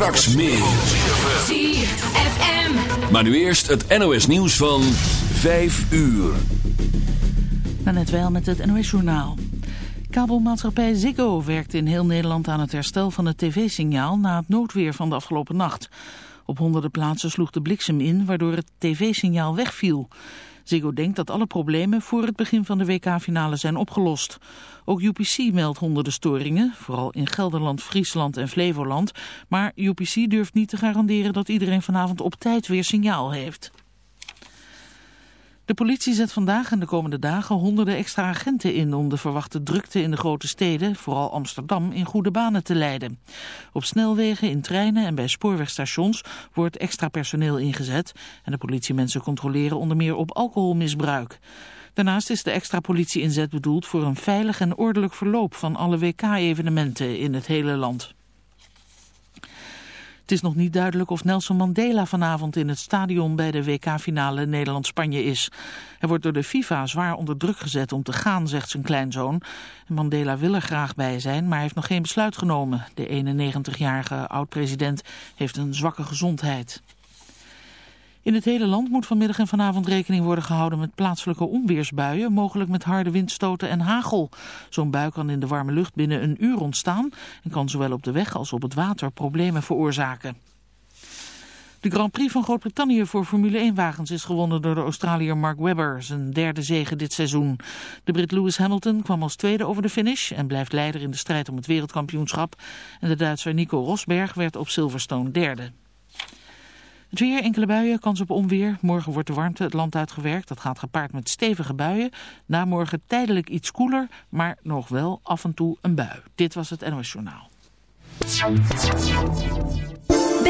Straks meer. ZFM. Maar nu eerst het NOS nieuws van 5 uur. net wel met het NOS journaal. Kabelmaatschappij Ziggo werkt in heel Nederland aan het herstel van het tv-signaal na het noodweer van de afgelopen nacht. Op honderden plaatsen sloeg de bliksem in, waardoor het tv-signaal wegviel. Ziggo denkt dat alle problemen voor het begin van de WK-finale zijn opgelost. Ook UPC meldt honderden storingen, vooral in Gelderland, Friesland en Flevoland. Maar UPC durft niet te garanderen dat iedereen vanavond op tijd weer signaal heeft. De politie zet vandaag en de komende dagen honderden extra agenten in om de verwachte drukte in de grote steden, vooral Amsterdam, in goede banen te leiden. Op snelwegen, in treinen en bij spoorwegstations wordt extra personeel ingezet en de politiemensen controleren onder meer op alcoholmisbruik. Daarnaast is de extra politie-inzet bedoeld voor een veilig en ordelijk verloop van alle WK-evenementen in het hele land. Het is nog niet duidelijk of Nelson Mandela vanavond in het stadion bij de WK-finale Nederland-Spanje is. Hij wordt door de FIFA zwaar onder druk gezet om te gaan, zegt zijn kleinzoon. Mandela wil er graag bij zijn, maar heeft nog geen besluit genomen. De 91-jarige oud-president heeft een zwakke gezondheid. In het hele land moet vanmiddag en vanavond rekening worden gehouden met plaatselijke onweersbuien, mogelijk met harde windstoten en hagel. Zo'n bui kan in de warme lucht binnen een uur ontstaan en kan zowel op de weg als op het water problemen veroorzaken. De Grand Prix van Groot-Brittannië voor Formule 1-wagens is gewonnen door de Australiër Mark Webber, zijn derde zege dit seizoen. De Brit Lewis Hamilton kwam als tweede over de finish en blijft leider in de strijd om het wereldkampioenschap. En de Duitser Nico Rosberg werd op Silverstone derde. Het weer, enkele buien, kans op onweer. Morgen wordt de warmte het land uitgewerkt. Dat gaat gepaard met stevige buien. Na morgen tijdelijk iets koeler, maar nog wel af en toe een bui. Dit was het NOS Journaal.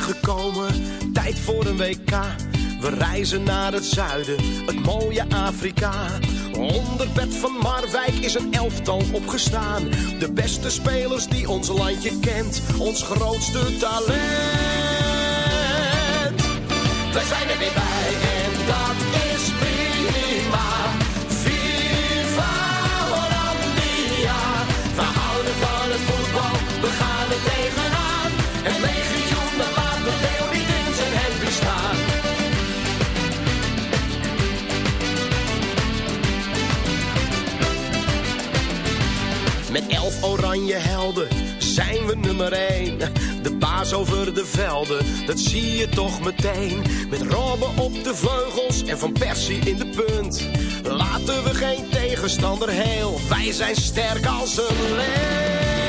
gekomen, tijd voor een WK. We reizen naar het zuiden, het mooie Afrika. Onder bed van Marwijk is een elftal opgestaan. De beste spelers die ons landje kent, ons grootste talent. Wij zijn er weer bij oranje helden zijn we nummer 1. De baas over de velden, dat zie je toch meteen. Met Robben op de vleugels en Van Persie in de punt. Laten we geen tegenstander heel, wij zijn sterk als een leeuw.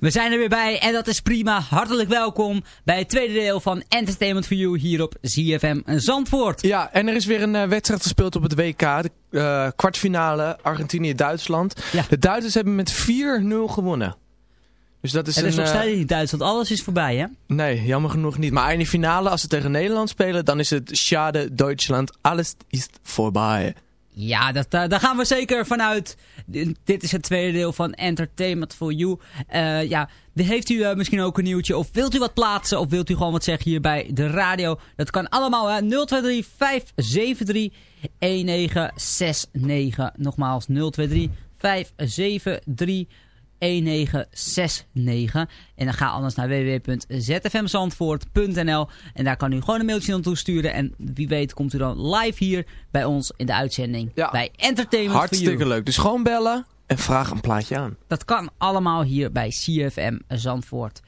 We zijn er weer bij en dat is prima. Hartelijk welkom bij het tweede deel van Entertainment for You hier op ZFM Zandvoort. Ja, en er is weer een eh, wedstrijd gespeeld op het WK. De eh, kwartfinale Argentinië-Duitsland. Ja. De Duitsers hebben met 4-0 gewonnen. Dus dat is Het is een... nog eh, steeds niet Duitsland, alles is voorbij hè? nee, jammer genoeg niet. Maar in de finale, als ze tegen Nederland spelen, dan is het Schade Duitsland. Alles is voorbij. Ja, dat, eh, daar gaan we zeker vanuit. Dit is het tweede deel van Entertainment for You. Eh, ja, heeft u eh, misschien ook een nieuwtje? Of wilt u wat plaatsen? Of wilt u gewoon wat zeggen hier bij de radio? Dat kan allemaal, hè. 023 573 1969. Nogmaals, 023 573 1969. En dan ga anders naar www.zfmzandvoort.nl En daar kan u gewoon een mailtje naartoe sturen. En wie weet komt u dan live hier bij ons in de uitzending. Ja. Bij Entertainment Hartstikke leuk. Dus gewoon bellen en vraag een plaatje aan. Dat kan allemaal hier bij CFM Zandvoort.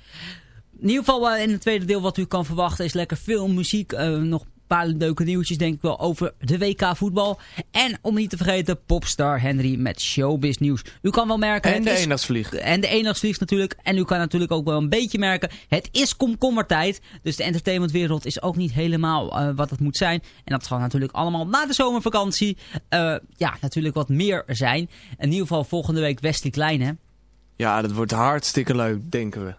In ieder geval eh, in het tweede deel wat u kan verwachten is lekker veel muziek. eh, nog paar leuke nieuwtjes denk ik wel over de WK voetbal. En om niet te vergeten Popstar Henry met Showbiz nieuws. U kan wel merken... En de eendagsvlieg. en de eendagsvlieg natuurlijk. En u kan natuurlijk ook wel een beetje merken, het is komkommertijd. Dus de entertainmentwereld is ook niet helemaal eh, wat het moet zijn. En dat zal natuurlijk allemaal na de zomervakantie eh, ja, natuurlijk wat meer zijn. In ieder geval volgende week Wesley Klein, hè? Ja, dat wordt hartstikke leuk, denken we.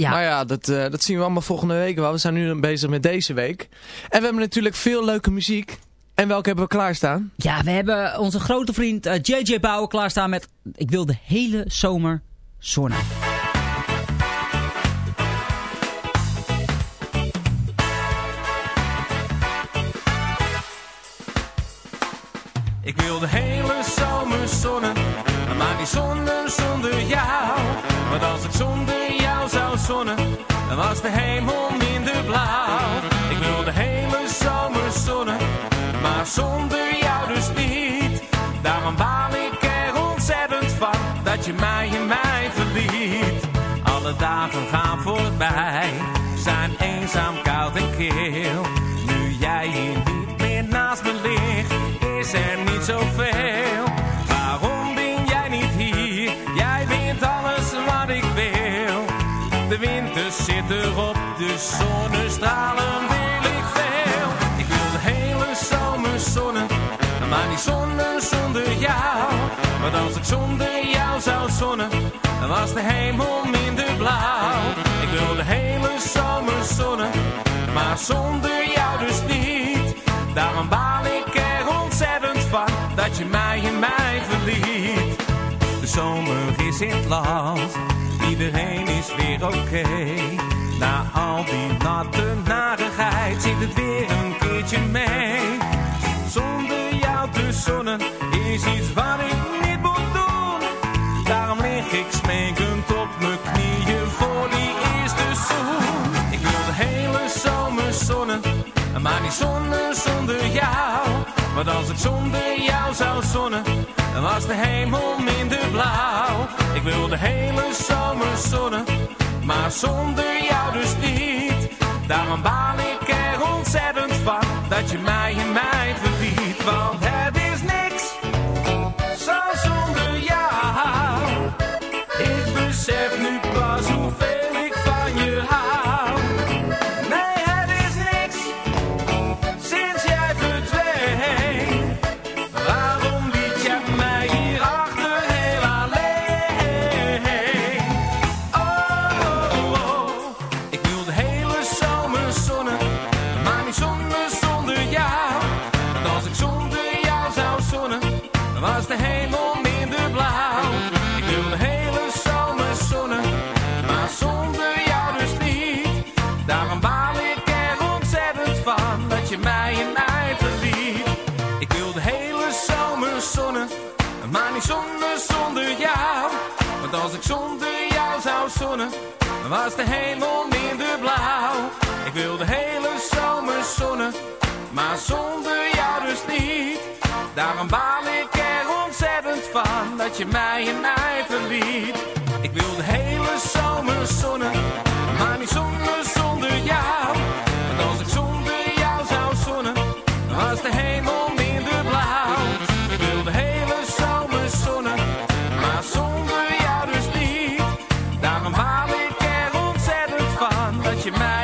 Ja, Nou ja, dat, eh, dat zien we allemaal volgende week wel. We zijn nu bezig met deze week. En we hebben natuurlijk veel leuke muziek. En welke hebben we klaarstaan? ja we hebben onze grote vriend eh, JJ Bauer klaarstaan met... Ik wil de hele zomer zonnen. Ik wil de hele zomer zonnen, maar niet zonnen was de hemel minder blauw. Ik wil de hele zomer zonnen, maar zonder jou dus niet. Daarom baal ik er ontzettend van, dat je mij in mij verliet. Alle dagen gaan voorbij, zijn eenzaam, koud en kil. Nu jij hier niet meer naast me ligt, is er niet zoveel. Zonnestralen wil ik veel. Ik wil de hele zomer zonnen, maar niet zonnen zonder jou. Want als ik zonder jou zou zonnen, dan was de hemel minder blauw. Ik wil de hele zomer zonnen, maar zonder jou dus niet. Daarom baal ik er ontzettend van, dat je mij in mij verliet. De zomer is in het land, iedereen is weer oké. Na al die natte narigheid zit het weer een keertje mee. Zonder jou te zonnen is iets wat ik niet moet doen. Daarom lig ik smekend op mijn knieën voor die eerste zoen. Ik wil de hele zomer zonnen, maar niet zonnen zonder jou. Want als ik zonder jou zou zonnen, dan was de hemel minder blauw. Ik wil de hele zomer zonnen, maar zonder jou dus niet. Daarom baal ik er ontzettend van, dat je mij in mij verliet. Want was de hemel minder blauw. Ik wil de hele zomer zonnen, maar zonder jou dus niet. Daarom baal ik er ontzettend van, dat je mij in mij verliet. Ik wil de hele zomer zonnen, van, dat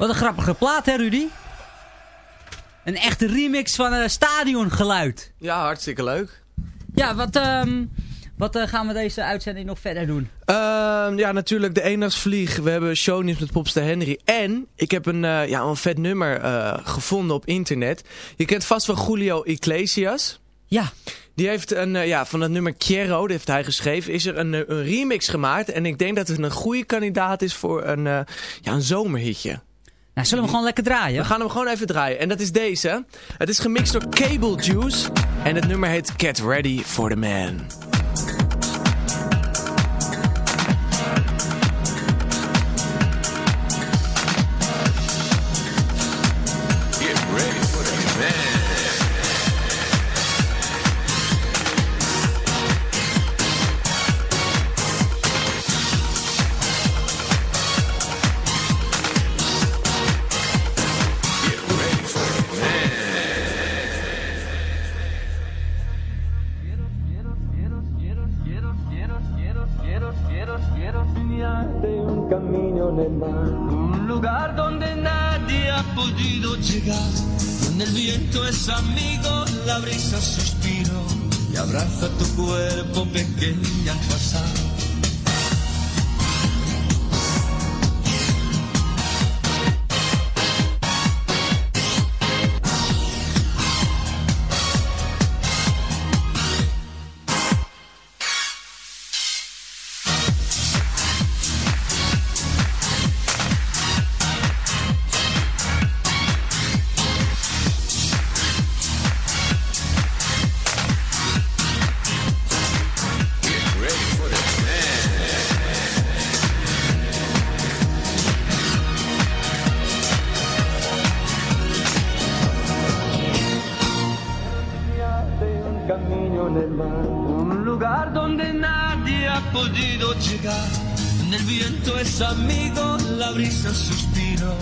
Wat een grappige plaat, hè Rudy? Een echte remix van een stadiongeluid. Ja, hartstikke leuk. Ja, wat, ehm, wat eh, gaan we deze uitzending nog verder doen? Ehm, ja, natuurlijk de eendagsvlieg. We hebben shownieuws met Popster Henry. En ik heb een, eh, ja, een vet nummer gevonden op internet. Je kent vast wel Julio Iglesias. Ja. Die heeft een, ja, van het nummer Quiero, dat heeft hij geschreven, is er een, een remix gemaakt. En ik denk dat het een goede kandidaat is voor een, ja, een zomerhitje. Nou, zullen we gewoon lekker draaien? We gaan hem gewoon even draaien. En dat is deze. Het is gemixt door Cable Juice. En het nummer heet Get Ready for the Man. Viento es amigo, la brisa suspiro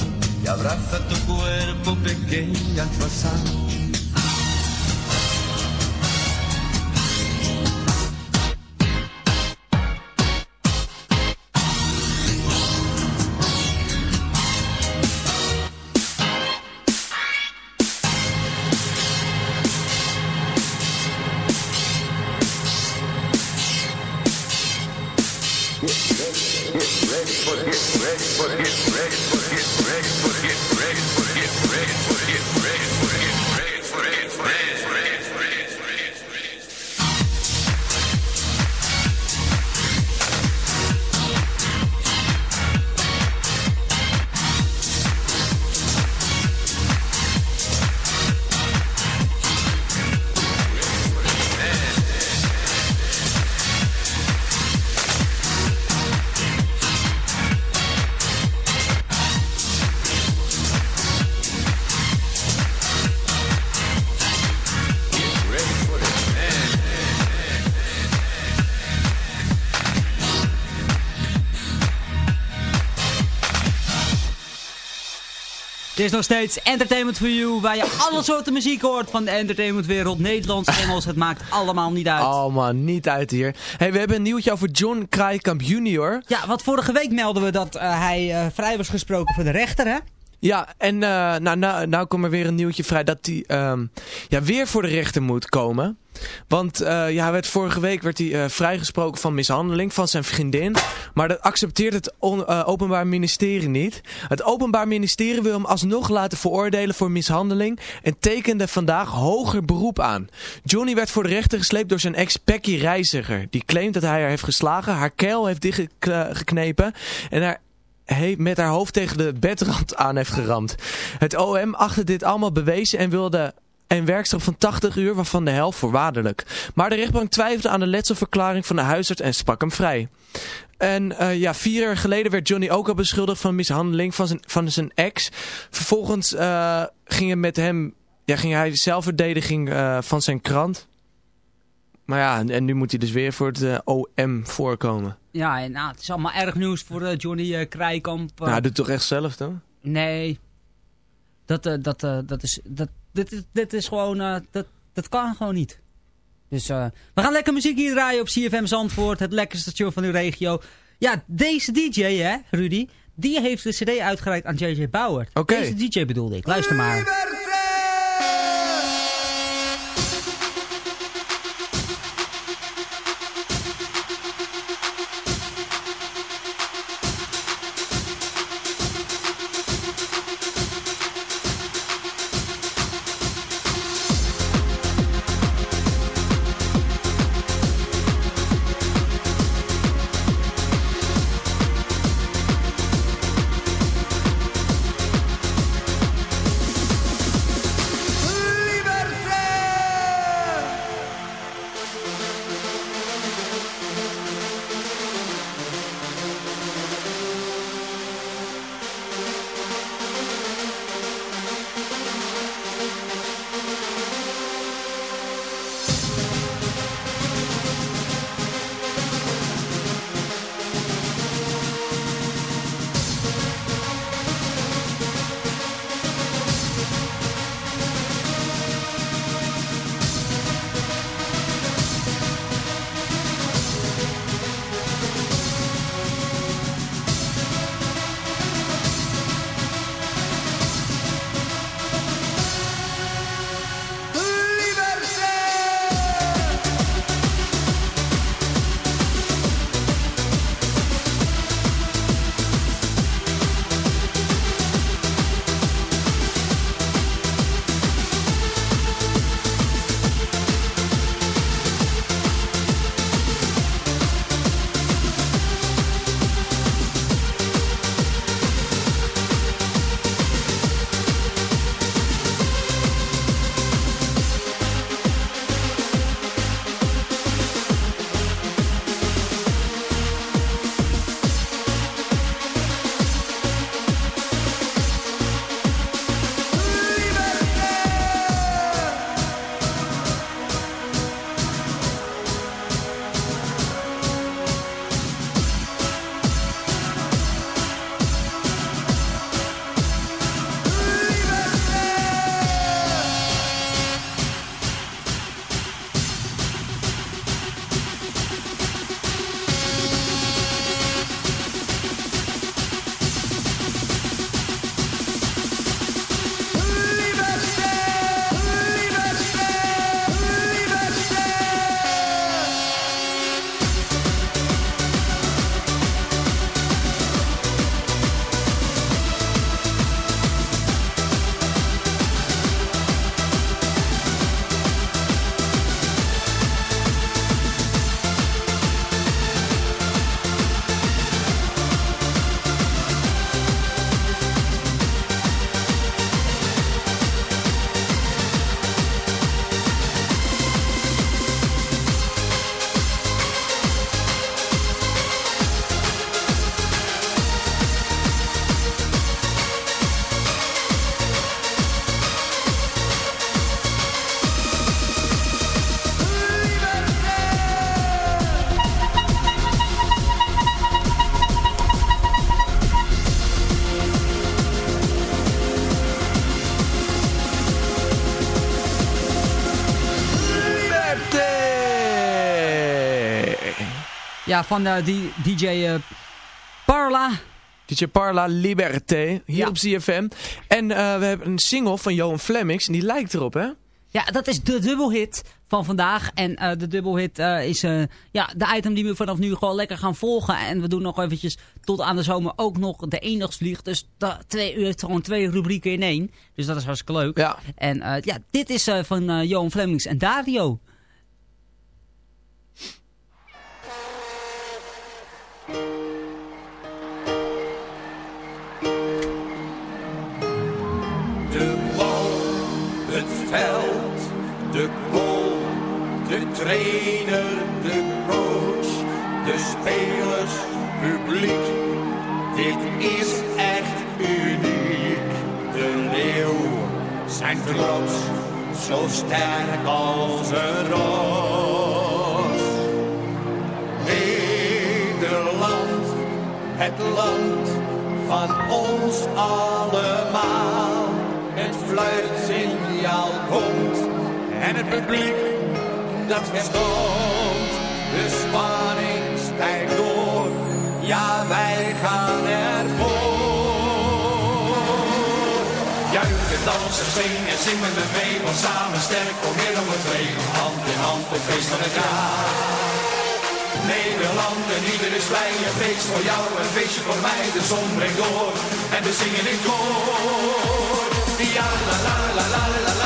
y abraza tu cuerpo pequeña al pasar. Dit is nog steeds Entertainment for You, waar je alle soorten muziek hoort van de entertainmentwereld. Nederlands, Engels, het maakt allemaal niet uit. Oh man, niet uit hier. Hey, we hebben een nieuwtje over John Kraaikamp junior. Ja, want vorige week melden we dat eh, hij eh, vrij was gesproken voor de rechter, hè? Ja, en eh, nou, nou, nou komt er weer een nieuwtje vrij dat hij ehm, ja, weer voor de rechter moet komen. Want eh, ja, werd, vorige week werd hij eh, vrijgesproken van mishandeling van zijn vriendin. Maar dat accepteert het on- Openbaar Ministerie niet. Het Openbaar Ministerie wil hem alsnog laten veroordelen voor mishandeling. En tekende vandaag hoger beroep aan. Johnny werd voor de rechter gesleept door zijn ex Becky Reiziger. Die claimt dat hij haar heeft geslagen, haar keel heeft dichtgeknepen en haar met haar hoofd tegen de bedrand aan heeft geramd. Het OM achtte dit allemaal bewezen en wilde een werkstraf van 80 uur, waarvan de helft voorwaardelijk. Maar de rechtbank twijfelde aan de letselverklaring van de huisarts en sprak hem vrij. En eh, ja, vier jaar geleden werd Johnny ook al beschuldigd van mishandeling van zijn, van zijn ex. Vervolgens eh, ging, met hem, ja, ging hij zelfverdediging eh, van zijn krant. Maar ja, en, nu moet hij dus weer voor het eh, OM voorkomen. Ja, en nou, het is allemaal erg nieuws voor eh, Johnny eh, Krijkamp. Nou, hij doet toch echt zelf dan? Nee. Dat, eh, dat, eh, dat is, dat, dit, is- dit is gewoon, eh, dat, dat kan gewoon niet. Dus eh, we gaan lekker muziek hier draaien op CFM Zandvoort, het lekkerste station van uw regio. Ja, deze DJ hè, Rudy, Die heeft de cd uitgereikt aan J.J. Bauer. Deze DJ bedoelde ik. Luister maar. Ja, van eh, die DJ eh, Parla. DJ Parla Liberté, hier Ja. op CFM. En eh, we hebben een single van Johan Flemmix en die lijkt erop, hè? Ja, dat is de dubbelhit van vandaag. En de dubbelhit is ja, de item die we vanaf nu gewoon lekker gaan volgen. En we doen nog eventjes tot aan de zomer ook nog de eendagsvlieg. Dus twee uur, gewoon twee rubrieken in één. Dus dat is hartstikke leuk. Ja. En ja, dit is van Johan Flemmings en Dario. De goal, de trainer, de coach, de spelers, publiek. Dit is echt uniek. De leeuw, zijn trots, zo sterk als een rots. Nederland, het land van ons allemaal. Het fluitsignaal komt en het publiek dat verstoot. De spanning stijgt door, ja wij gaan ervoor. Juichen, dansen, zingen, zingen we mee, want samen sterk voor meer dan we twee. Hand in hand voor feest van het jaar. Nederland en ieder is blij, een feest voor jou, een feestje voor mij. De zon breekt door en we zingen in koor. Ja, la la la la la.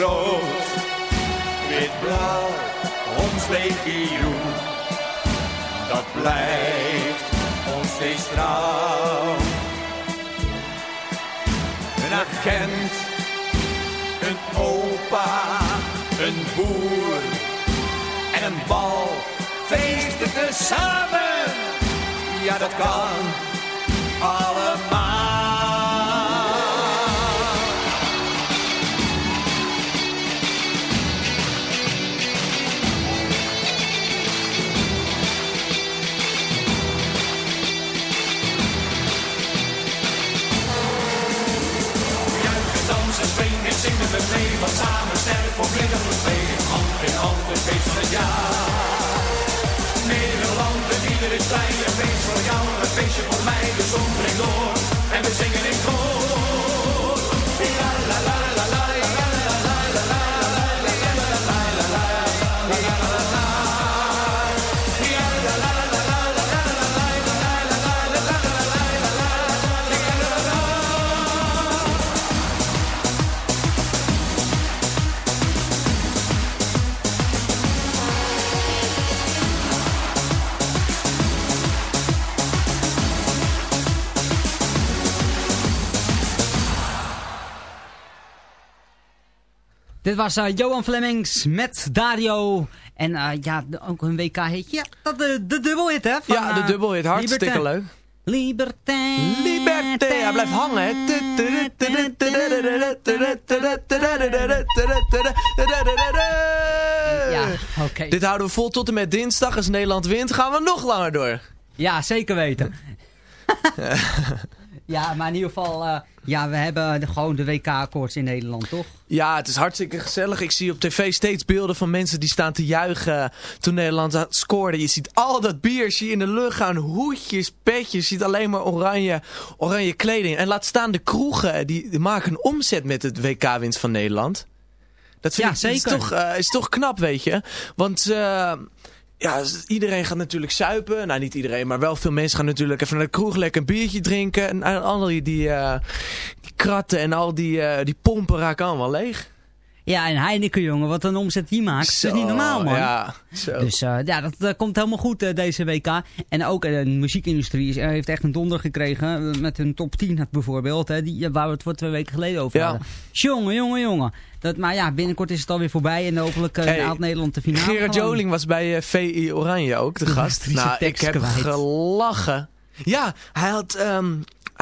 Rood, wit-blauw, ons legioen. Dat blijft ons steeds trouw. Een agent, een opa, een boer en een bal. Feesten tezamen, ja dat kan zingen we mee. Want samen sterk voor we twee. Hand in hand, het feest van het jaar. Nederland ieder is blij. Een feest voor jou, een feestje Dit was eh, Johan Flemings met Dario. En eh, ja, ook een WK-hitje. Ja, dat de, de dubbelhit, hè? van, Ja, de eh, dubbelhit. Hartstikke Liberté. leuk. Liberté. Liberté. Hij blijft hangen, hè. Ja, oké. Dit houden we vol tot en met dinsdag. Als Nederland wint, gaan we nog langer door. Ja, zeker weten. Ja, maar in ieder geval, eh, ja, we hebben de, gewoon de WK-akkoords in Nederland, toch? Ja, het is hartstikke gezellig. Ik zie op tv steeds beelden van mensen die staan te juichen toen Nederland scoorde. Je ziet al dat bier zie je in de lucht gaan. Hoedjes, petjes. Je ziet alleen maar oranje, oranje kleding. En laat staan de kroegen. Die, die maken een omzet met het WK-winst van Nederland. Dat vind Ja, ik dat Is, zeker. toch, eh, is toch knap, weet je. Want... eh, ja, iedereen gaat natuurlijk suipen. Nou, niet iedereen, maar wel veel mensen gaan natuurlijk even naar de kroeg lekker een biertje drinken. En al die, die, eh, die kratten en al die, eh, die pompen raken allemaal leeg. Ja, en Heineken, jongen, wat een omzet die maakt. dat is niet normaal, man. Ja, zo. Dus eh, ja, dat komt helemaal goed eh, deze WK. En ook eh, de muziekindustrie is, heeft echt een donder gekregen. met hun top 10 bijvoorbeeld. Hè, die, waar we het voor twee weken geleden over Ja. hadden. Jongen, jongen, jongen. Dat, maar ja, binnenkort is het alweer voorbij. En hopelijk uh, Hey, haalt Nederland de finale. Gerard gewoon. Joling was bij VI Oranje ook, de gast. nou, ik heb kwijt. gelachen. Ja, hij had... ehm,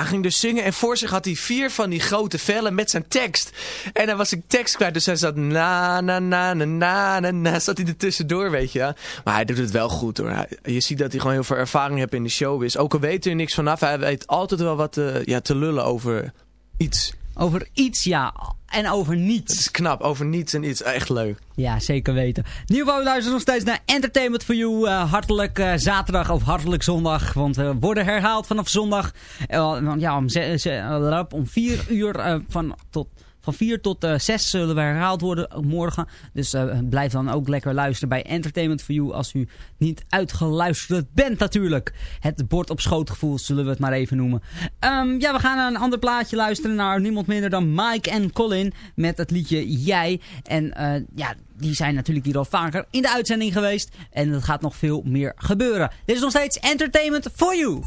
hij ging dus zingen en voor zich had hij vier van die grote vellen met zijn tekst. En dan was ik tekst kwijt, dus hij zat na na na na na na na, zat hij er tussendoor, weet je. Maar hij doet het wel goed hoor. Je ziet dat hij gewoon heel veel ervaring heeft in de showbiz. Ook al weet hij er niks vanaf, hij weet altijd wel wat eh, ja, te lullen over iets. Over iets, ja. En over Het niets. is knap, over niets en iets. Echt leuk. Ja, zeker weten. In ieder geval, luisteren nog steeds naar Entertainment for You. eh, hartelijk eh, zaterdag of hartelijk zondag. Want we worden herhaald vanaf zondag. Eh, ja, om, eh, om vier uur eh, van, tot, van 4 tot eh 6 zullen we herhaald worden morgen. Dus eh, blijf dan ook lekker luisteren bij Entertainment for You. Als u niet uitgeluisterd bent natuurlijk. Het bord op schootgevoel zullen we het maar even noemen. Ehm, ja, we gaan naar een ander plaatje luisteren. Naar niemand minder dan Mike en Colin. Met het liedje Jij. En eh, ja, die zijn natuurlijk hier al vaker in de uitzending geweest. En er gaat nog veel meer gebeuren. Dit is nog steeds Entertainment for You.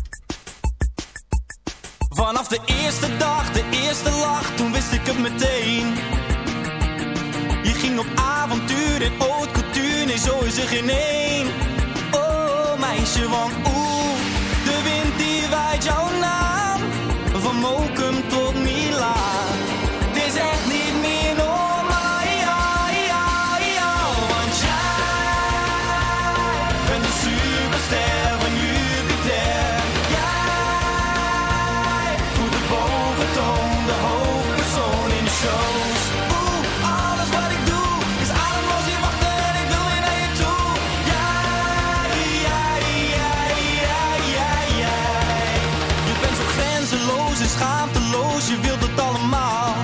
Vanaf de eerste dag, de eerste lach, toen wist ik het meteen. Je ging op avontuur en haute couture, nee zo is er geen één. Oh meisje, want oeh, de wind die waait jouw naam. Van Mokum tot Milaan. Schaamteloos, je wilt het allemaal.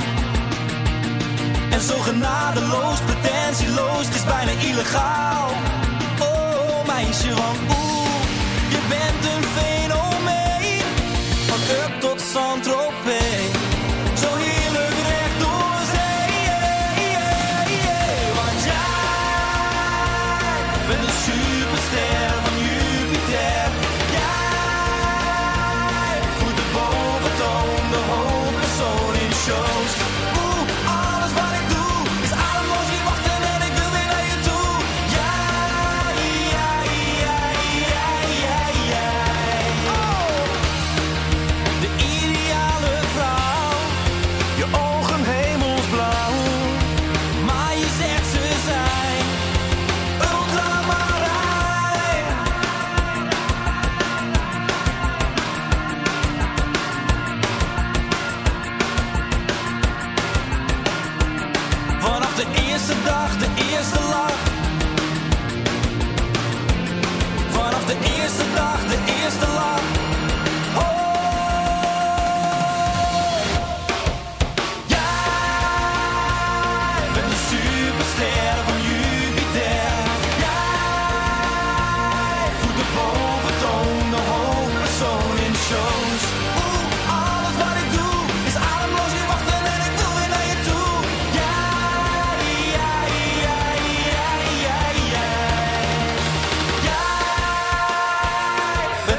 En zo genadeloos, pretentieloos, het is bijna illegaal. Oh meisje, want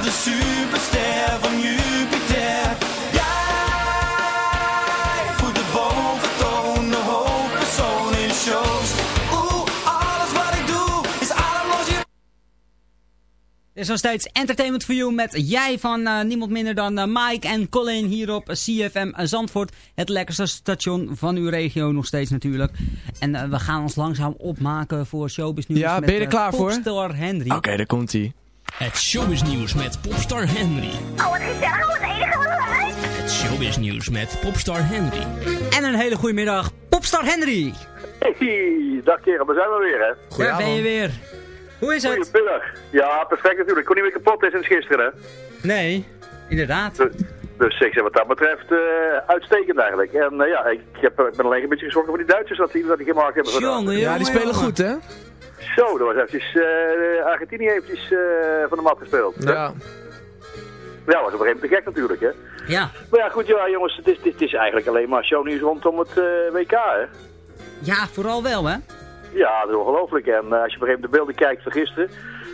de superster van Jupiter. Jij voert de boventoon, de hoofdpersoon in shows. Oeh, alles wat ik doe is ademloos hier. Er is nog steeds Entertainment for You met jij van eh, niemand minder dan eh, Mike en Colin hier op CFM Zandvoort. Het lekkerste station van uw regio nog steeds natuurlijk. En eh, we gaan ons langzaam opmaken voor Showbiz News Ja, met, ben je er klaar voor? Henry. Oké, daar komt hij. Het showbiz nieuws met popstar Henry. Oh, wat gezellig, wat enige wat leuk. Het showbiz nieuws met popstar Henry. En een hele goede middag, Popstar Henry. Hey, dag kerel, we zijn we weer hè. Daar ben je weer. Hoe is het? Goedemiddag. Ja, perfect natuurlijk. Ik kon niet meer kapot is sinds gisteren hè. Nee, inderdaad. Dus, dus ik zeg wat dat betreft eh, uitstekend eigenlijk. En eh, ja, ik, heb, ik ben alleen een beetje geschrokken van die Duitsers dat die, dat die gemaakt hebben. vandaag. Ja, die spelen goed, hè? Zo, dat was eventjes, eh Argentinië eventjes eh, van de mat gespeeld. Ja. Ja, was op een gegeven moment te gek natuurlijk hè. Ja. Maar ja goed, ja jongens, het is, het is eigenlijk alleen maar shownieuws rondom het eh, WK hè. Ja, vooral wel hè. Ja, dat is ongelooflijk. En als je op een gegeven moment de beelden kijkt van gisteren,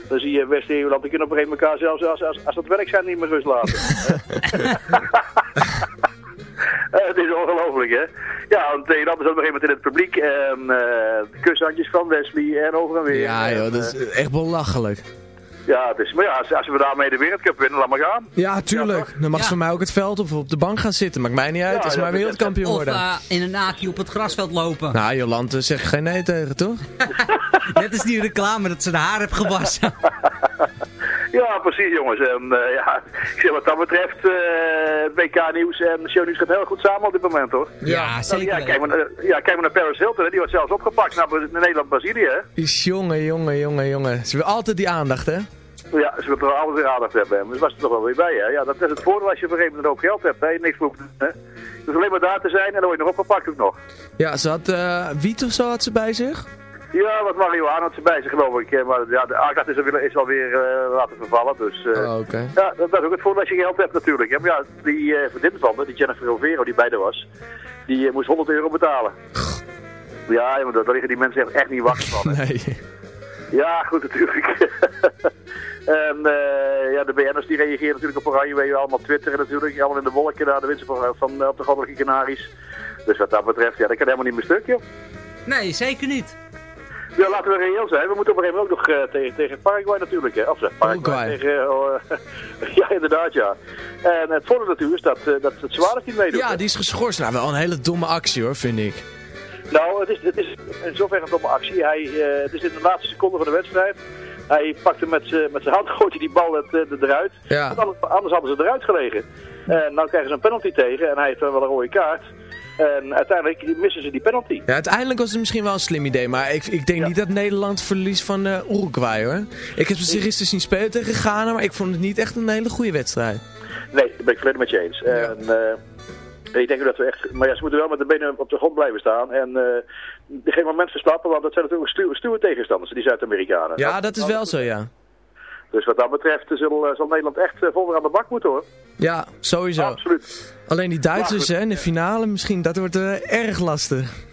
dan zie je West-Nederland, die kunnen op een gegeven moment elkaar zelfs als, als, als dat werk zijn niet meer rust laten. Eh, het is ongelooflijk, hè? Ja, want Nederland is op een gegeven moment in het publiek. En eh, de kushandjes van Wesley en over en weer. Ja, joh, En, dat is eh, echt belachelijk. Ja, is, maar ja, als, als we daarmee de wereldcup winnen, laat maar gaan. Ja, tuurlijk. Dan mag ze van mij ook het veld of op de bank gaan zitten. Maakt mij niet uit, Ja, als ze ja, maar wereldkampioen Of worden. eh, in een naakje op het grasveld lopen. Nou, Jolante zegt geen nee tegen, toch? Net als die reclame dat ze de haar heeft gewassen. Ja, precies jongens. En eh, ja, ik zeg wat dat betreft, eh, het WK-nieuws en shownieuws gaat heel goed samen op dit moment, hoor. Ja, zeker Ja, kijk maar, naar- ja, kijk maar naar Paris Hilton, hè. die wordt zelfs opgepakt naar, Bra- naar Nederland-Brazilië, hè. Is jongen, jongen, jongen, jongen. Ze willen altijd die aandacht, hè? Ja, ze willen er altijd weer aandacht hebben. Maar ze was er toch wel weer bij, hè. Ja, dat is het voordeel als je op een gegeven moment een hoop geld hebt, hè. Niks voor hoeft te doen, hè. Dus alleen maar daar te zijn en dan word je nog opgepakt ook nog. Ja, ze had uh, wiet of zo had ze bij zich. Ja, wat marihuana had ze bij zich, geloof ik. Maar ja, de aanklacht is alweer, is alweer eh, laten vervallen, dus... eh, Oh, oké. Ja, dat, dat is ook het voordeel als je geld hebt natuurlijk. hè. Maar ja, die vriendin van me, die Jennifer Rovero, die bij haar was, die moest 100 euro betalen. Ja, maar daar, liggen die mensen echt, echt niet wakker van. hè. Nee. Ja, goed natuurlijk. en eh, ja, de BN'ers die reageren natuurlijk op Oranje, weet je, allemaal twitteren natuurlijk, allemaal in de wolken naar de winst van, van, op de Goddelijke Canaries. Dus wat dat betreft, ja, dat kan helemaal niet meer stuk, joh. Nee, zeker niet. Ja, laten we reëel zijn. We moeten op een gegeven moment ook nog eh, tegen, tegen Paraguay natuurlijk. Hè. Of zeg, Paraguay. Tegen, oh, eh, ja, inderdaad, ja. En het voordeel natuurlijk is dat, eh, dat het Suarez niet meedoet. Ja, die is geschorst. Nou, wel een hele domme actie hoor, vind ik. Nou, het is, het is in zoverre een domme actie. Hij, eh, het is in de laatste seconde van de wedstrijd. Hij pakte met met zijn hand, gooit hij die bal het, eh, eruit. Ja. Want anders, anders hadden ze eruit gelegen. En nou krijgen ze een penalty tegen en hij heeft dan wel een rode kaart. En uiteindelijk missen ze die penalty. Ja, uiteindelijk was het misschien wel een slim idee, maar ik, ik denk niet dat Nederland verliest van eh, Uruguay hoor. Ik heb ze gisteren zien spelen tegen Ghana, maar ik vond het niet echt een hele goede wedstrijd. Nee, dat ben ik volledig met je eens. En, ik denk dat we echt... Maar ja, ze moeten wel met de benen op de grond blijven staan. En eh geen moment verstappen, want dat zijn natuurlijk stuwe, stuwe tegenstanders, die Zuid-Amerikanen. Ja, dat is wel zo, ja. Dus wat dat betreft zal, eh, zal Nederland echt eh, vol weer aan de bak moeten hoor. Ja, sowieso. Absoluut. Alleen die Duitsers hè, in de finale misschien, dat wordt eh, erg lastig.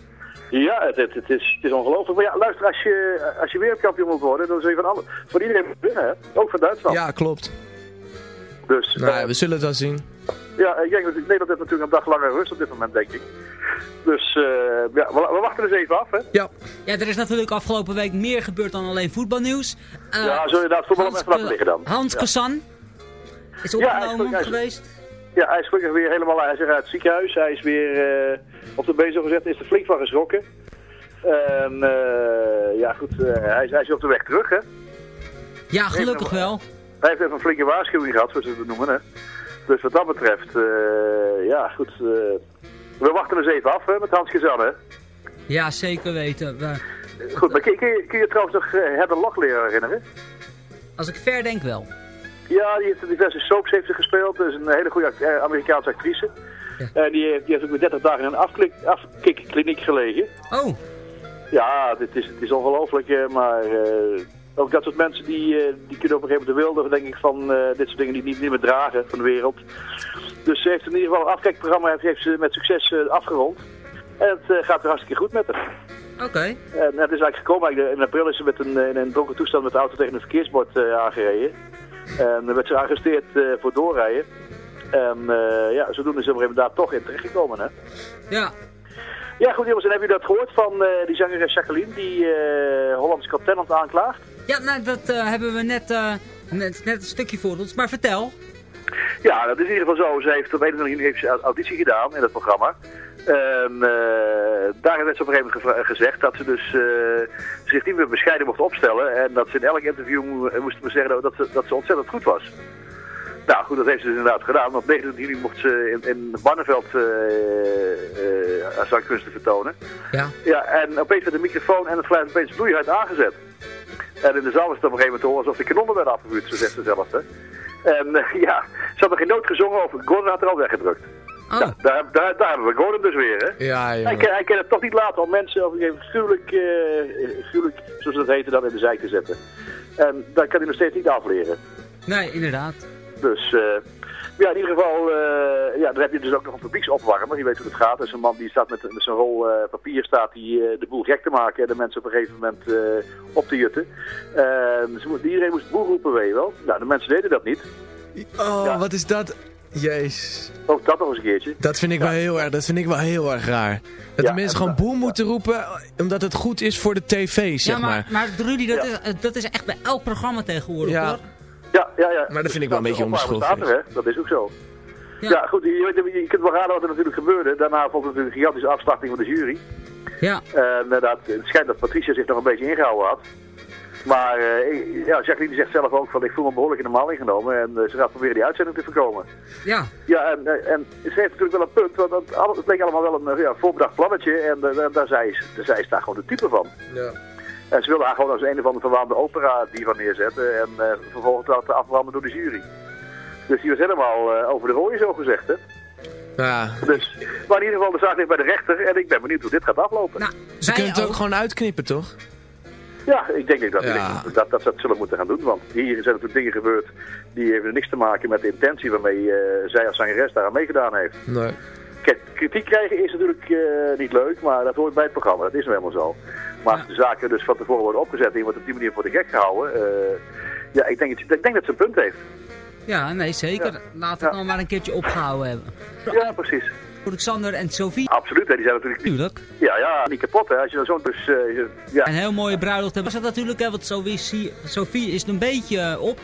Ja, het, het, het is, het is ongelooflijk. Maar ja, luister, als je, als je wereldkampioen wilt worden, dan zul je van, alle, van iedereen winnen, hè? Ook van Duitsland. Ja, klopt. Dus, Nou eh, ja, we zullen het wel zien. Ja, ik denk dat Nederland heeft natuurlijk een dag langer rust op dit moment, denk ik. Dus, eh, ja, we, we wachten eens even af, hè? Ja. Ja, er is natuurlijk afgelopen week meer gebeurd dan alleen voetbalnieuws. Eh, ja, je inderdaad voetbal Hans even laten liggen dan. Hans Ja. Kazan is Ja, hij is opgenomen hij is- geweest. Ja, hij is gelukkig weer helemaal hij is weer uit het ziekenhuis. Hij is weer eh, op de bezig gezet, is er flink van geschrokken. En eh, ja, goed, eh, hij, is, hij is op de weg terug, hè? Ja, gelukkig wel. Hij heeft even een flinke waarschuwing gehad, zoals ze het noemen, hè? Dus wat dat betreft, eh, ja, goed. eh, we wachten eens even af, hè, met Hans Gezan, hè? Ja, zeker weten. We- Goed, maar kun, kun je, kun je trouwens nog uh, Heather Locklear herinneren? als ik ver denk wel. Ja, die heeft diverse soaps heeft gespeeld. Dat is een hele goede eh, Amerikaanse actrice. En die, heeft- die heeft ook weer 30 dagen in een afklik, afkikkliniek gelegen. Oh. Ja, dit is, het is ongelooflijk, eh, maar eh, ook dat soort mensen die, eh, die kunnen op een gegeven moment de wilde, denk ik, van eh, dit soort dingen die niet, niet meer dragen van de wereld. Dus ze heeft in ieder geval een afkijkprogramma heeft, heeft ze met succes eh, afgerond. En het gaat er hartstikke goed met haar. Oké. En het is eigenlijk gekomen, in april is ze met een, in een dronken toestand met de auto tegen een verkeersbord aangereden. En dan werd ze gearresteerd voor doorrijden. En ja, zodoende is ze op een gegeven moment daar toch in terechtgekomen, hè. Ja. Ja, goed jongens, en hebben jullie dat gehoord van die zangeres Jacqueline die Got Talent aanklaagt? Ja, nou, dat eh, hebben we net, eh, net, net een stukje voor ons. Maar vertel. Ja, dat is in ieder geval zo. Ze heeft op 21 juni heeft ze een auditie gedaan in het programma. En eh, daar werd ze op een gegeven moment gezegd dat ze dus zich niet meer bescheiden mocht opstellen. En dat ze in elk interview mo- moest zeggen dat ze, dat ze ontzettend goed was. Nou goed, dat heeft ze dus inderdaad gedaan. Op 29 juni mocht ze in, in Barneveld haar zangkunsten vertonen. Ja. Ja, en opeens werd de microfoon en het geluid opeens vloeihard aangezet. En in de zaal was het op een gegeven moment te horen alsof de kanonnen werden afgevuurd, zo zegt ze zelf. Hè. En eh, ja, ze hadden geen noot gezongen over Gordon had er al weggedrukt. Oh. Nou, daar, daar, daar hebben we Gordon dus weer, hè. Ja, Hij, kan- hij kan het toch niet laten om mensen op een gegeven moment gruwelijk, gruwelijk, zoals dat heette, dan in de zijk te zetten. En dat kan hij nog steeds niet afleren. Nee, inderdaad. Dus eh, ja, in ieder geval, eh, ja, daar heb je dus ook nog een publieksopwarmer. Die weet hoe het gaat. Dat is een man die staat met, met zijn rol eh, papier staat die, eh, de boel gek te maken en de mensen op een gegeven moment eh, op te jutten. Moest, iedereen moest boel roepen, weet je wel. Nou, de mensen deden dat niet. Oh, Ja. wat is dat? Jezus. Ook dat nog eens een keertje. Dat vind ik wel heel erg, dat vind ik wel heel erg raar. Dat Ja, de mensen en- gewoon boel moeten roepen, omdat het goed is voor de tv, zeg ja, maar, maar. maar Rudy, dat, Ja. is, dat is echt bij elk programma tegenwoordig Ja. hoor. Ja, ja, ja. Maar dat vind ik wel een beetje onbeschuldigd. er. Dat is ook zo. Ja. Ja, goed, je, weet- je kunt wel raden wat er natuurlijk gebeurde. Daarna vond het een gigantische afslachting van de jury. Ja. En eh, dat, het schijnt dat Patricia zich nog een beetje ingehouden had. Maar eh, ja, Jacqueline zegt zelf ook van ik voel me behoorlijk in de mal ingenomen. En eh, ze gaat proberen die uitzending te voorkomen. Ja. Ja, en, en ze heeft natuurlijk wel een punt. Want het, het leek allemaal wel een ja, voorbedacht plannetje. En daar, zij, is- daar zij is daar gewoon de type van. Ja. En ze wilde haar gewoon als een of andere verwaande opera die van neerzetten. En eh, vervolgens laten afbranden door de jury. Dus die was helemaal eh, over de rooien zo gezegd, hè. Ja, Dus, maar in ieder geval, de zaak ligt bij de rechter. En ik ben benieuwd hoe dit gaat aflopen. Nou, ze kunnen het ook ook. gewoon uitknippen, toch? Ja, ik denk dat, Ja. dat, dat ze dat zullen moeten gaan doen. Want hier zijn natuurlijk dingen gebeurd die hebben niks te maken met de intentie waarmee eh, zij als zangeres daar aan meegedaan heeft. Nee. Kijk, kritiek krijgen is natuurlijk eh, niet leuk, maar dat hoort bij het programma. Dat is nou helemaal zo. Maar als de zaken dus van tevoren worden opgezet en je wordt op die manier voor de gek gehouden. eh, ja, ik denk, het- ik denk dat ze een punt heeft. Ja, nee, zeker. Laat het Ja. maar een keertje opgehouden hebben. Ja, precies. Alexander en Sophie. Absoluut, hè, die zijn natuurlijk Tuurlijk. Ja, ja, niet kapot, hè. Als je dan zo'n... Dus, ja. Een heel mooie bruiloft hebben. Was dat natuurlijk, hè, want Sophie, Sophie is een beetje op.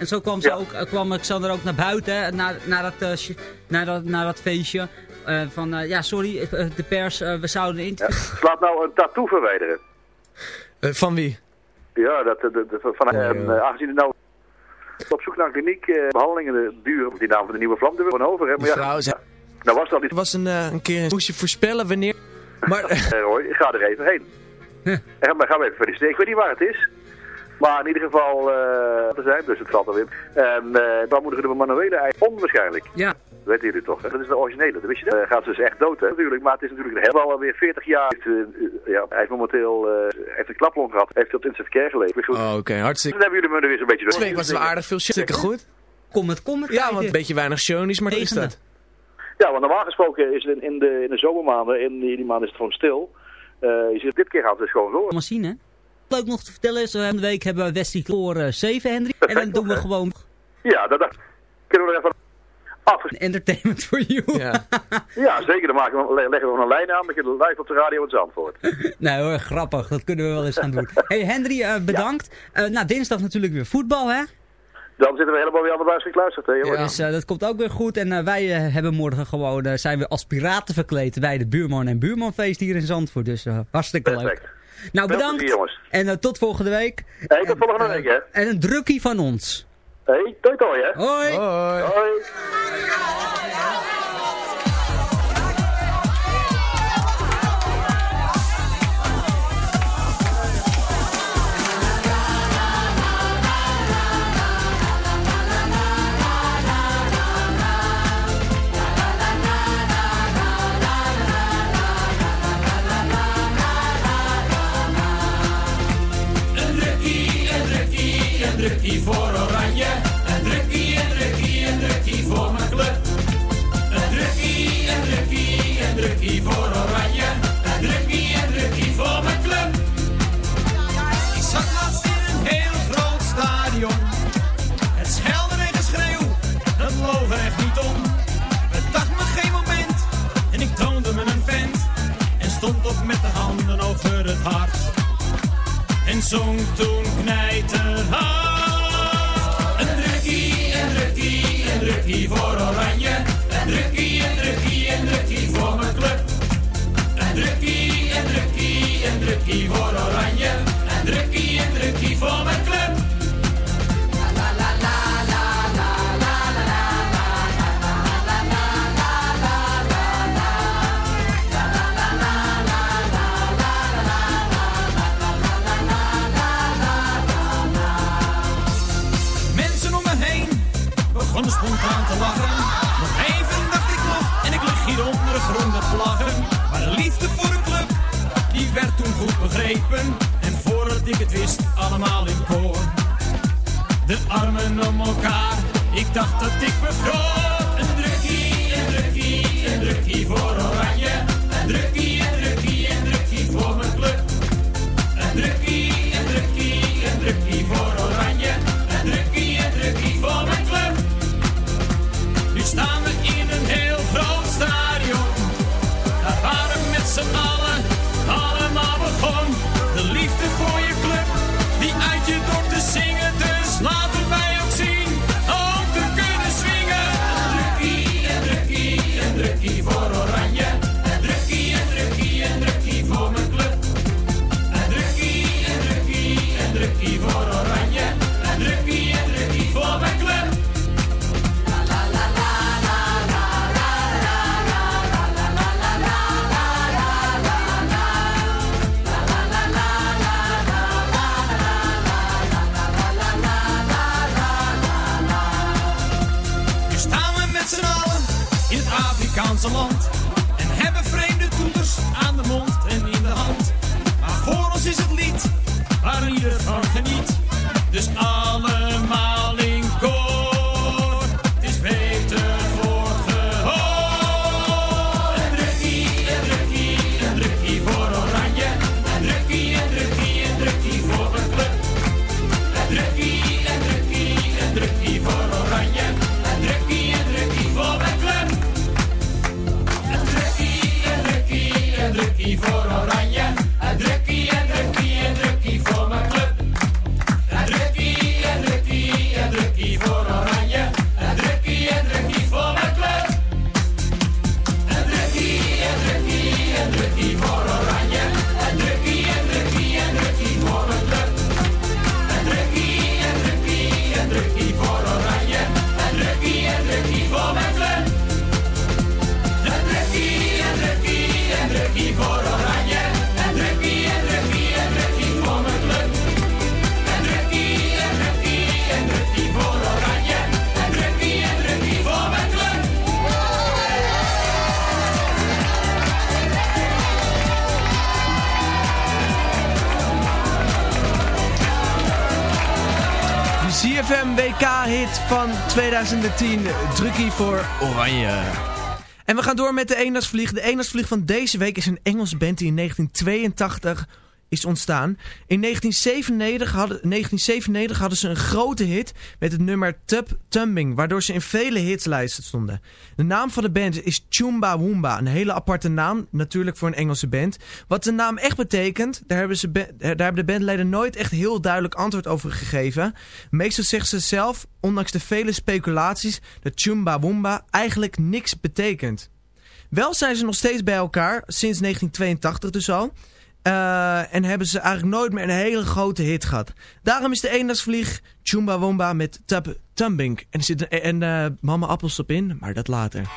En zo kwam, ze Ja. ook, eh, kwam Alexander ook naar buiten, hè, naar, naar, dat, eh, naar, dat, naar dat feestje. Eh, van, eh, ja, sorry, de pers, we zouden een interview... Slaat nou een tattoo verwijderen. Eh, van wie? Ja, dat, dat, dat- van, en, eh, aangezien het nou op zoek naar een kliniek, eh, behandelingen de duur, die naam van de nieuwe vlam, daar van over. Hè. Maar ja, Mevrouw, ze- nou was dat niet. Er was een, eh, een keer een moest je voorspellen wanneer... Maar Eh, Roy, ik ga er even heen. En maar gaan we even feliciteren. Ik weet niet waar het is. Maar in ieder geval, eh er zijn, dus het valt alweer. En uh, dan moedigen de Manuele eigenlijk onwaarschijnlijk. Ja. Dat weten jullie toch? Hè? Dat is de originele. Dat wist je. Uh, gaat ze dus echt dood, hè? Natuurlijk. Maar het is natuurlijk helemaal alweer 40 jaar. Heeft, uh, ja, hij heeft momenteel uh, heeft een klaplong gehad. Heeft tot in zijn verkeer geleefd. Oh, oké. Okay. Hartstikke... Dan hebben jullie me er weer een beetje door. Week was wel aardig veel shit. Zeker goed. Kom het, kom het. Ja, want een beetje weinig shownies, maar dat is dat. Ja, want normaal gesproken is het in, in, de, in de zomermaanden, in die, die maanden is het gewoon stil. Uh, je ziet dit keer gaat het dus gewoon door. Machine. Leuk nog te vertellen is, uh, de week hebben we Westie Kloor uh, 7, Henry. En dan doen we gewoon... Ja, dat, dat kunnen we er even af. Entertainment for you. Ja, ja zeker. Dan maken we, leggen we een lijn aan dat je live op de radio in Zandvoort. nou hoor, grappig. Dat kunnen we wel eens gaan doen. hey Henry, uh, bedankt. Ja. nou, dinsdag natuurlijk weer voetbal, hè? Dan zitten we helemaal weer aan de buis gekluisterd, hè. Ja. Dus uh, dat komt ook weer goed. En uh, wij uh, hebben morgen gewoon, zijn we als piraten verkleed bij de buurman en buurmanfeest hier in Zandvoort. Dus hartstikke Perfect. leuk. Nou, bedankt. Plezier, en uh, tot volgende week. Hey, tot volgende week, hè. En een drukkie van ons. Hey, toi toi, hè. Hoi. Hoi. Hoi. Drukkie voor Oranje. Een drukkie, een drukkie, een drukkie voor mijn club. Een drukkie, een drukkie, een drukkie voor Oranje. Een drukkie, een drukkie voor mijn club. Ik zat laatst in een heel groot stadion. Het schelden en geschreeuw, dat loog echt niet om. Het dacht me geen moment en ik toonde me een vent. En stond op met de handen over het hart. En zong toen knijterhard. Een drukkie, een drukkie, een drukkie voor Oranje. Een drukkie, een drukkie, een drukkie voor mijn club. Een drukkie, een drukkie, een drukkie voor Oranje. Een drukkie, een drukkie voor mijn club. En voordat ik het wist, allemaal in koor. De armen om elkaar, ik dacht dat ik bevroor. Een drukkie, een drukkie, een drukkie voor oranje. Een drukkie, van 2010, Drukkie voor Oranje. En we gaan door met de eendagsvlieg. De eendagsvlieg van deze week is een Engelse band die in 1982 is ontstaan. In 1997 hadden, 1997 hadden ze een grote hit met het nummer Tub Tumbing, waardoor ze in vele hitslijsten stonden. De naam van de band is Chumba Woomba, een hele aparte naam, natuurlijk voor een Engelse band. Wat de naam echt betekent, daar hebben, ze daar hebben de bandleden nooit echt heel duidelijk antwoord over gegeven. Meestal zegt ze zelf, ondanks de vele speculaties, dat Chumba Woomba eigenlijk niks betekent. Wel zijn ze nog steeds bij elkaar, sinds 1982 dus al. Eh, en hebben ze eigenlijk nooit meer een hele grote hit gehad. Daarom is de eendagsvlieg Chumba Womba met Tab Tumbing. En zit een, en, eh, mama appelstop in, maar dat later.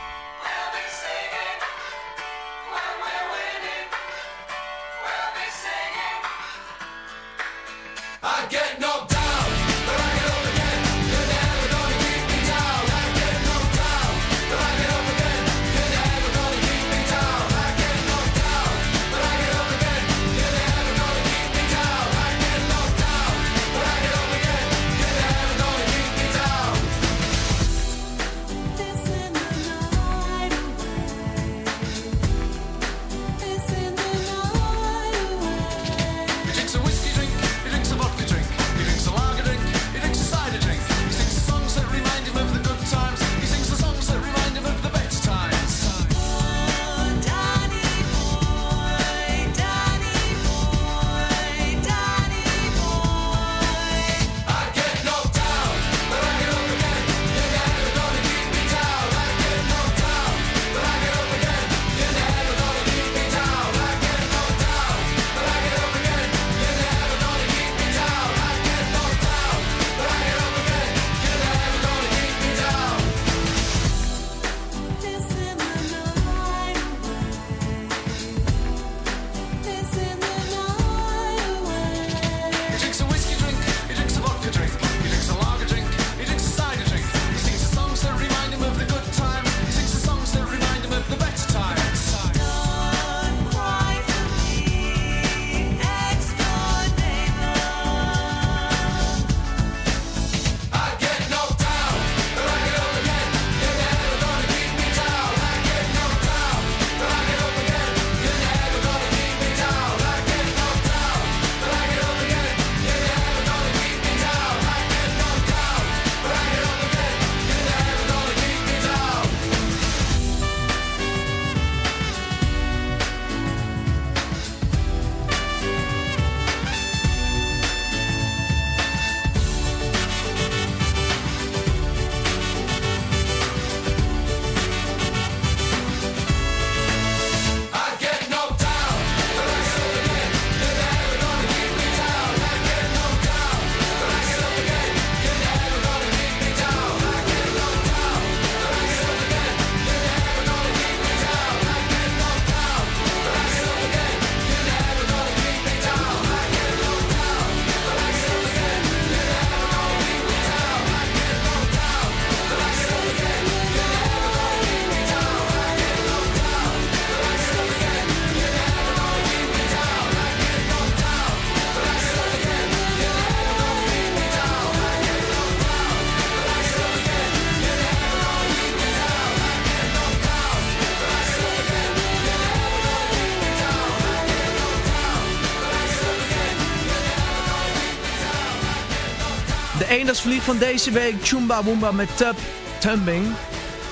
Eendagsvlieg van deze week, Chumba Woomba met Tub Tumbing.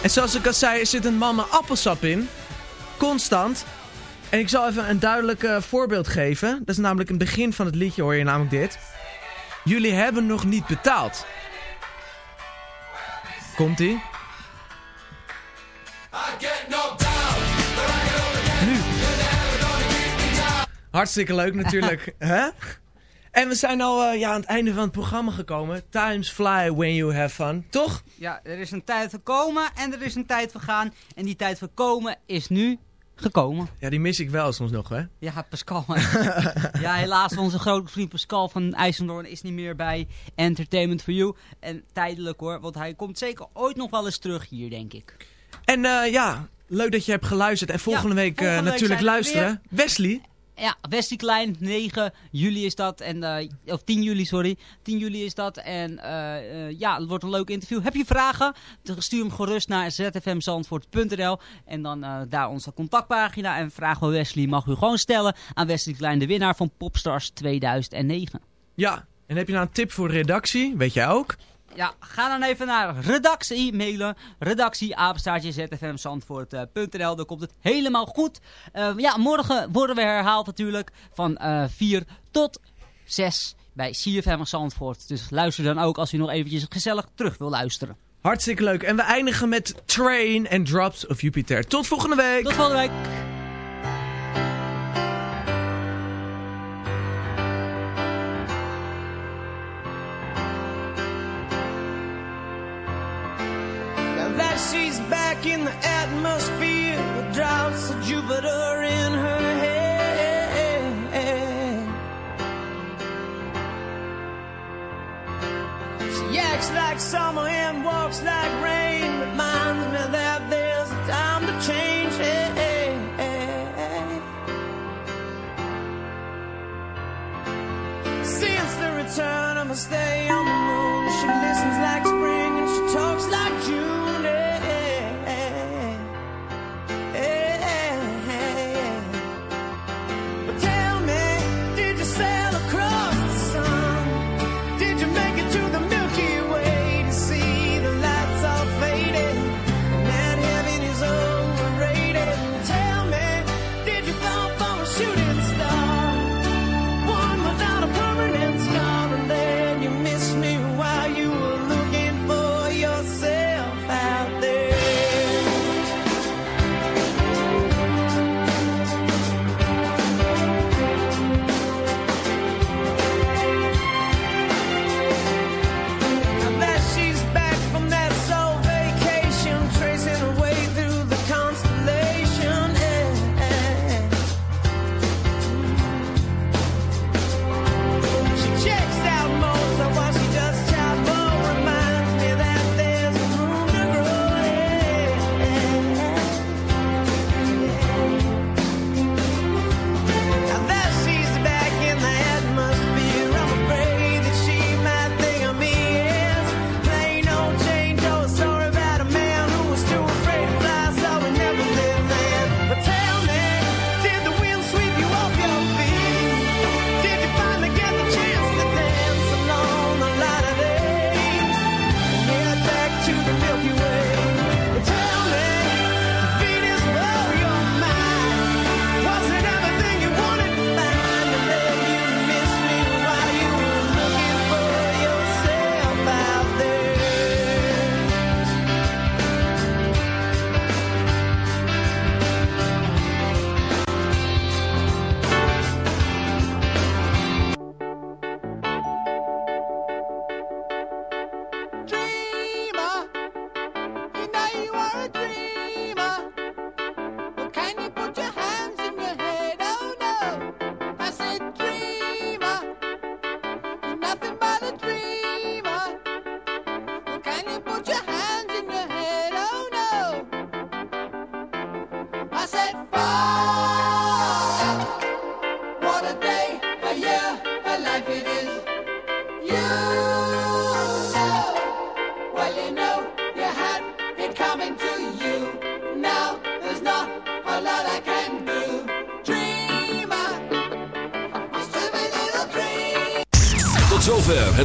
En zoals ik al zei, er zit een mama appelsap in. Constant. En ik zal even een duidelijk eh, voorbeeld geven. Dat is namelijk het begin van het liedje hoor je namelijk dit. Jullie hebben nog niet betaald. Komt-ie? Hartstikke leuk natuurlijk. hè? En we zijn al eh, ja, aan het einde van het programma gekomen. Times fly when you have fun. Toch? Ja, er is een tijd gekomen en er is een tijd vergaan. En die tijd verkomen is nu gekomen. Ja, die mis ik wel soms nog, hè? Ja, Pascal. ja, helaas, onze grote vriend Pascal van IJsseldoorn is niet meer bij Entertainment for You. En tijdelijk hoor, want hij komt zeker ooit nog wel eens terug hier, denk ik. En eh, ja, leuk dat je hebt geluisterd. En volgende Ja, week eh, volgende week natuurlijk luisteren. Wesley, Ja, Westie Klein, 9 juli is dat. En, eh, of 10 juli, sorry. 10 juli is dat. En eh, ja, het wordt een leuk interview. Heb je vragen? Stuur hem gerust naar zfmzandvoort.nl. En dan daar onze contactpagina. En vragen we Wesley mag u gewoon stellen aan Wesley Klein, de winnaar van Popstars 2009. Ja, en heb je nou een tip voor redactie? Weet jij ook? Ja, ga dan even naar redactie mailen. Redactie zfmzandvoort.nl. Dan komt het helemaal goed. Eh, ja, morgen worden we herhaald natuurlijk van eh 4 tot 6 bij CFM Zandvoort. Dus luister dan ook als u nog eventjes gezellig terug wil luisteren. Hartstikke leuk. En we eindigen met Train and Drops of Jupiter. Tot volgende week. Tot volgende week. Back in the atmosphere, the drops of Jupiter in her head. She acts like summer and walks like rain, reminds me that there's a time to change. Since the return of a stay on